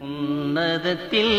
உன்னதத்தில்